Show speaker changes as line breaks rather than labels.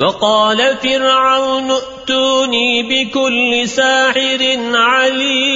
وقال فرعون ائتوني بكل ساحر عليم.